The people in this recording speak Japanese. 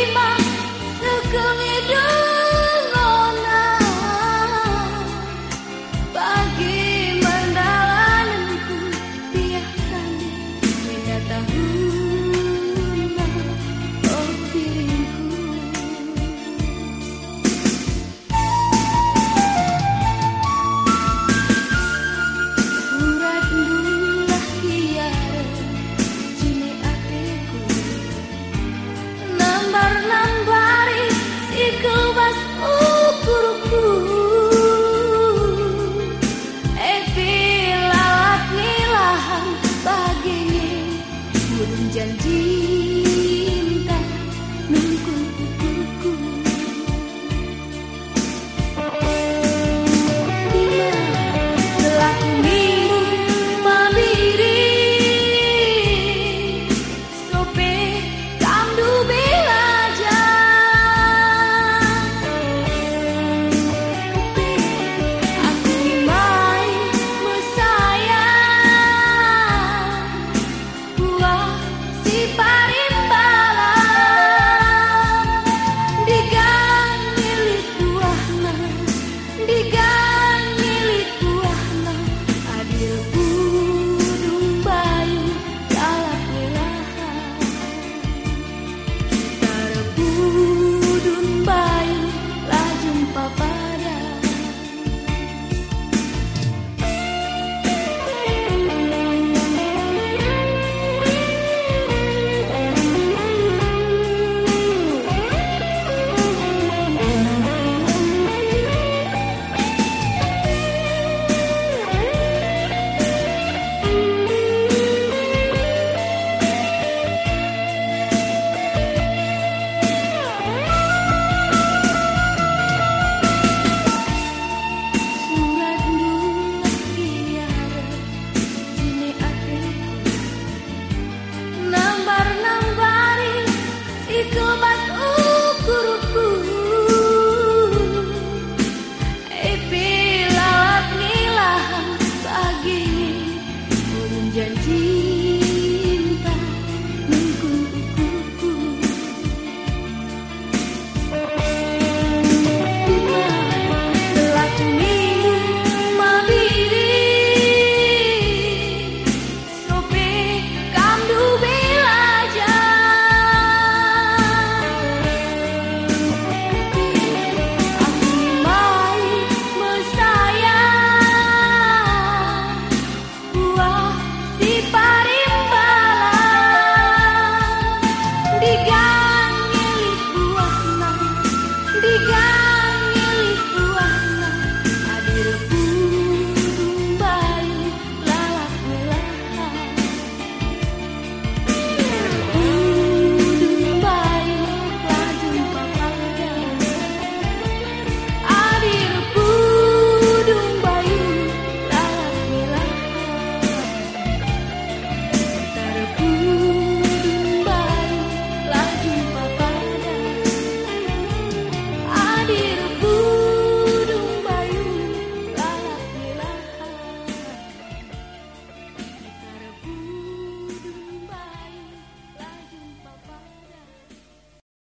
terima sekeliranya